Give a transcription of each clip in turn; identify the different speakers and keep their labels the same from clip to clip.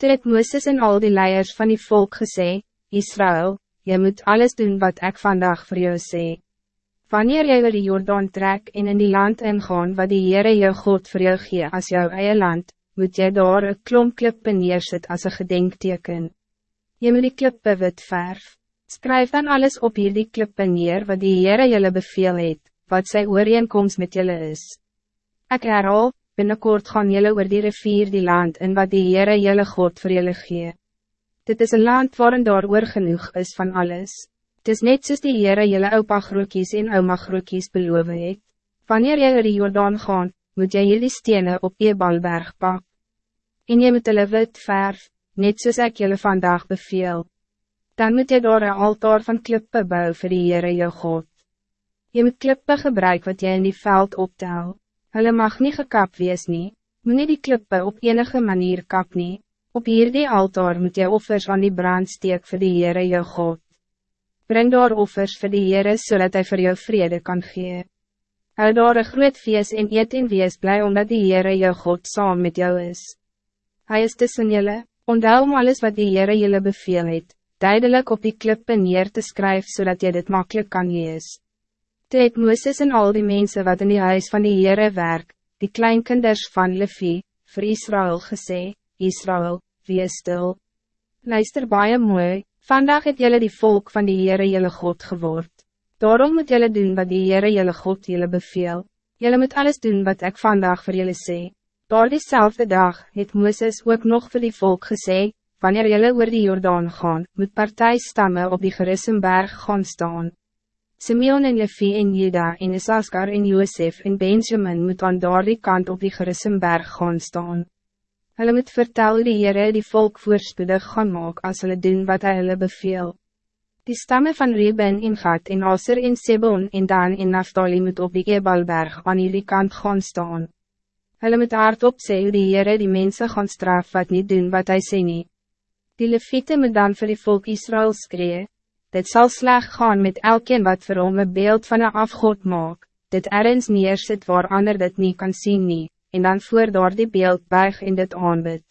Speaker 1: Toe het Mooses en al die leiers van die volk gesê, Israël, je moet alles doen wat ik vandaag voor jou sê. Wanneer jy oor die Jordaan trek en in die land ingaan wat die Heere jou God voor jou gee as jou eie land, moet jy daar een klomp klippe neersit as een gedenkteken. Je moet die klippe wit verf. Skryf dan alles op hier die klippe neer wat die Heere julle beveel het, wat sy ooreenkomst met julle is. Ik herhaal, binnenkort gaan jullie oor die rivier die land en wat die Heere jullie God voor jullie gee. Dit is een land waarin daar oor genoeg is van alles. Het is net soos die Heere jullie opa groekies en oma groekies beloof het. Wanneer jy oor die Jordaan gaan, moet jy jullie stenen op je balberg pak. En jy moet hulle wit verf, net soos ek jullie vandaag beveel dan moet je door een altaar van klippe bouwen voor die Heere jou God. Je moet klippe gebruiken wat je in die veld optel. Hulle mag niet gekap wees nie, moet nie die klippe op enige manier kap nie. Op hierdie altaar moet je offers van die brand steek voor die Heere jou God. Breng daar offers voor die Heere zodat hij voor jou vrede kan gee. Hou daar een groot feest en eet en wees blij omdat die Heere jou God saam met jou is. Hij is tussen jullie, onthou om alles wat die Heere jullie beveel het, duidelijk op die klippe neer te schrijven zodat je dit makkelijk kan lees. Toe het Mooses en al die mensen wat in die huis van die Heere werk, die kleinkinders van Levi, voor Israël gesê, Israël, wie is stil? Luister baie mooi, vandaag het jullie die volk van die Heere jylle God geword. Daarom moet jullie doen wat die Heere jylle God jylle beveel. Jullie moet alles doen wat ik vandaag voor jullie sê. Door diezelfde dag het Mooses ook nog voor die volk gezegd, wanneer jullie oor die Jordaan gaan, moet partijstammen op die Gerissenberg gaan staan. Simeon en Levi en Juda en Isaskar en Josef en Benjamin moet aan daardie kant op die Gerissenberg gaan staan. Hulle moet vertel die Heere die volk voorspoedig gaan maak as hulle doen wat hy hulle beveel. Die stammen van Reuben en Gad en Aser en Sebon en Dan en Naftali moet op die Ebalberg aan die kant gaan staan. Hulle moet hardop sê hoe die Heere die mensen gaan straf wat niet doen wat hij sê nie. Die leviete moet dan voor die volk Israël skree, dit zal sleg gaan met elkeen wat vir hom een beeld van een afgod maak, dit ergens neersit waar ander dit niet kan zien nie, en dan voor door die beeld buig en dit aanbid.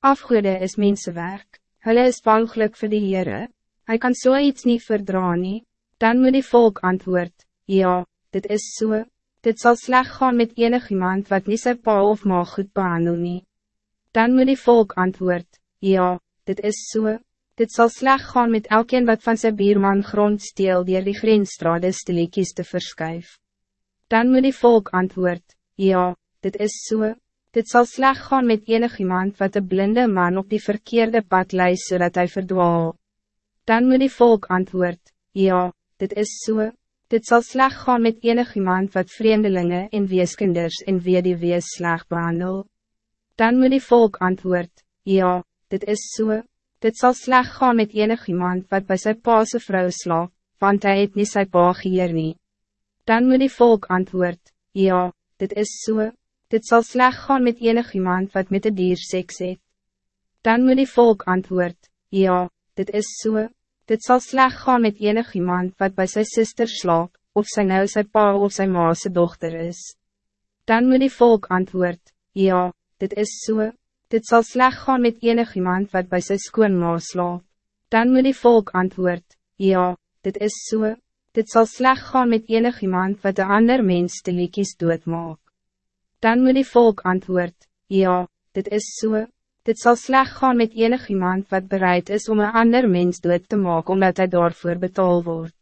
Speaker 1: Afgode is mensenwerk, hulle is walgelijk voor die Heere, hy kan so iets niet verdra nie, dan moet die volk antwoord, ja, dit is so, dit zal sleg gaan met enig iemand wat niet sy pa of ma goed behandel nie. Dan moet die volk antwoord, ja, dit is so, dit zal sleg gaan met elkeen wat van zijn bierman grond steel die die grensstrade stiliekies te verskuif. Dan moet die volk antwoord, ja, dit is so, dit zal sleg gaan met enig iemand wat de blinde man op die verkeerde pad leis zodat hij verdwaal. Dan moet die volk antwoord, ja, dit is so, dit zal sleg gaan met enig iemand wat vreemdelingen en weeskinders en wie die wees sleg behandel. Dan moet die volk antwoord, ja, dit is so, dit zal sleg gaan met enig iemand wat bij zijn paase vrou slaap, want hij het niet zijn pa geheer nie. Dan moet die volk antwoord, ja, dit is so, dit zal sleg gaan met enig iemand wat met de dier seks het. Dan moet die volk antwoord, ja, dit is so, dit zal sleg gaan met enig iemand wat bij zijn zuster slaap, of sy nou sy pa of sy maase dochter is. Dan moet die volk antwoord, ja, dit is so, dit zal sleg gaan met enig iemand wat bij zijn skoonma slaap. Dan moet die volk antwoord, ja, dit is so, dit zal sleg gaan met enig iemand wat de ander mens te liekies doodmaak. Dan moet die volk antwoord, ja, dit is so, dit zal sleg gaan met enig iemand wat bereid is om een ander mens dood te maken omdat hij daarvoor betaald wordt.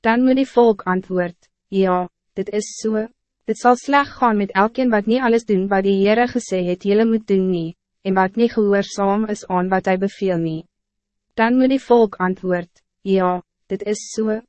Speaker 1: Dan moet die volk antwoord, ja, dit is so, Dit zal sleg gaan met elkeen wat niet alles doen wat die Heere gesê het jylle moet doen nie, en wat niet gehoorzaam is aan wat hij beveel nie. Dan moet die volk antwoord, ja, dit is zo. So.